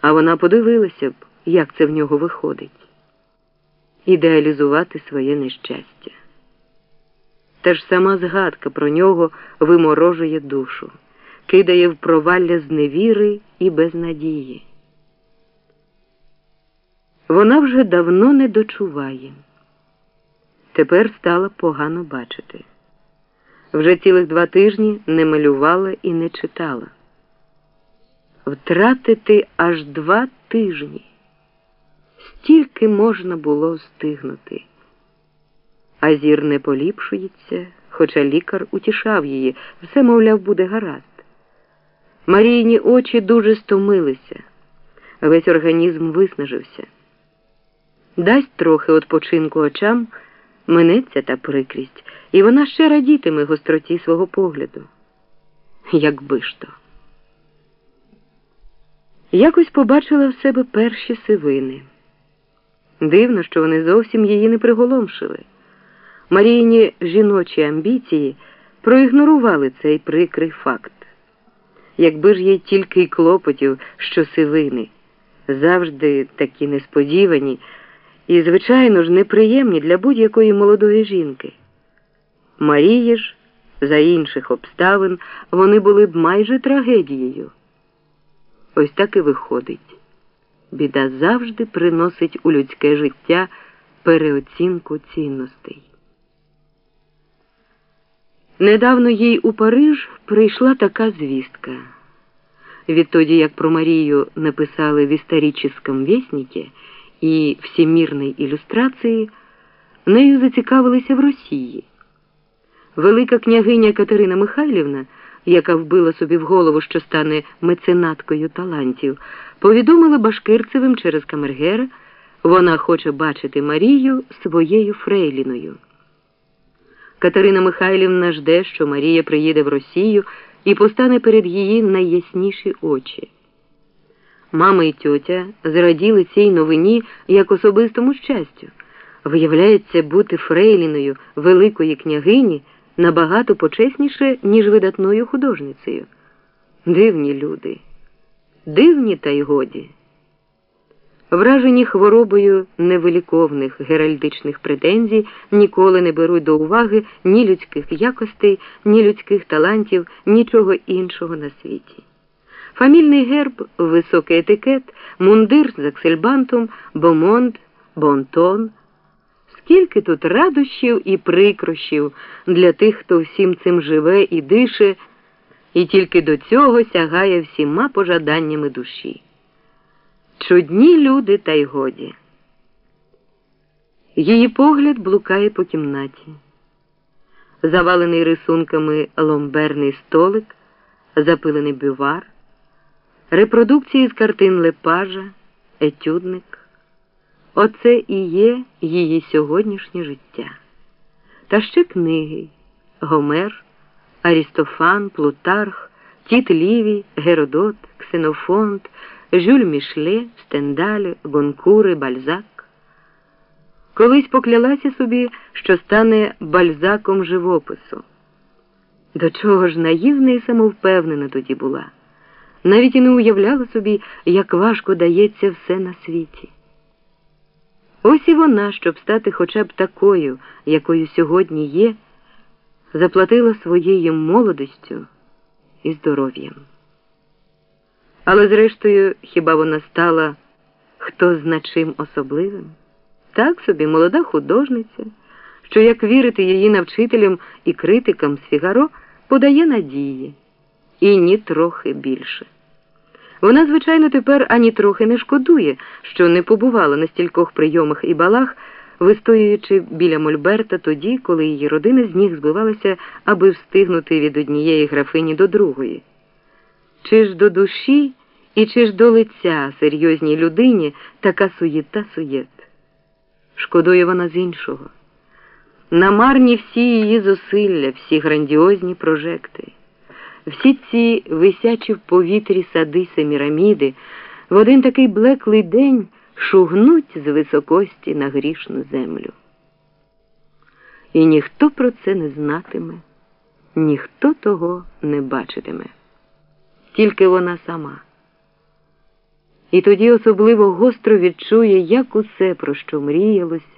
А вона подивилася б, як це в нього виходить ідеалізувати своє нещастя. Та ж сама згадка про нього виморожує душу, кидає в провалля зневіри і безнадії. Вона вже давно не дочуває. Тепер стала погано бачити. Вже цілих два тижні не малювала і не читала. Втратити аж два тижні. Стільки можна було встигнути. А зір не поліпшується, хоча лікар утішав її, все, мовляв, буде гаразд. Марійні очі дуже стомилися, весь організм виснажився. Дасть трохи відпочинку очам, минеться та прикрість, і вона ще радітиме гостроті свого погляду. Якби ж то. Якось побачила в себе перші сивини. Дивно, що вони зовсім її не приголомшили. Марійні жіночі амбіції проігнорували цей прикрий факт. Якби ж їй тільки й клопотів, що сивини, завжди такі несподівані і, звичайно ж, неприємні для будь-якої молодої жінки. Марії ж, за інших обставин, вони були б майже трагедією. Ось так і виходить. Біда завжди приносить у людське життя переоцінку цінностей. Недавно їй у Париж прийшла така звістка. Відтоді, як про Марію написали в історичному вісніки і всемірній ілюстрації, нею зацікавилися в Росії. Велика княгиня Катерина Михайлівна яка вбила собі в голову, що стане меценаткою талантів, повідомила Башкирцевим через Камергера, вона хоче бачити Марію своєю Фрейліною. Катерина Михайлівна жде, що Марія приїде в Росію і постане перед її найясніші очі. Мама і тьотя зраділи цій новині як особистому щастю. Виявляється, бути Фрейліною великої княгині набагато почесніше, ніж видатною художницею. Дивні люди, дивні та й годі. Вражені хворобою невиліковних геральдичних претензій ніколи не беруть до уваги ні людських якостей, ні людських талантів, нічого іншого на світі. Фамільний герб, високий етикет, мундир з аксельбантом, бомонд, бонтон. Скільки тут радощів і прикрощів для тих, хто всім цим живе і дише, і тільки до цього сягає всіма пожаданнями душі. Чудні люди, та й годі. Її погляд блукає по кімнаті. Завалений рисунками ломберний столик, запилений бювар, репродукції з картин Лепажа, етюдник. Оце і є її сьогоднішнє життя. Та ще книги Гомер, Арістофан, Плутарх, Тіт Лівій, Геродот, Ксенофонт, Жюль Мішле, Стендаль, Гонкури, Бальзак. Колись поклялася собі, що стане бальзаком живопису. До чого ж наївна і самовпевнена тоді була, навіть і не уявляла собі, як важко дається все на світі. Ось і вона, щоб стати хоча б такою, якою сьогодні є, заплатила своєю молодостю і здоров'ям. Але, зрештою, хіба вона стала хто значим особливим? Так собі молода художниця, що, як вірити її навчителям і критикам з Фігаро, подає надії, і ні трохи більше. Вона, звичайно, тепер ані трохи не шкодує, що не побувала на стількох прийомах і балах, вистоюючи біля Мольберта тоді, коли її родина з ніг збивалася, аби встигнути від однієї графині до другої. Чи ж до душі і чи ж до лиця серйозній людині така суєта суєт? Шкодує вона з іншого. Намарні всі її зусилля, всі грандіозні прожекти. Всі ці висячі в повітрі сади Семіраміди в один такий блеклий день шугнуть з високості на грішну землю. І ніхто про це не знатиме, ніхто того не бачитиме, тільки вона сама. І тоді особливо гостро відчує, як усе, про що мріялось,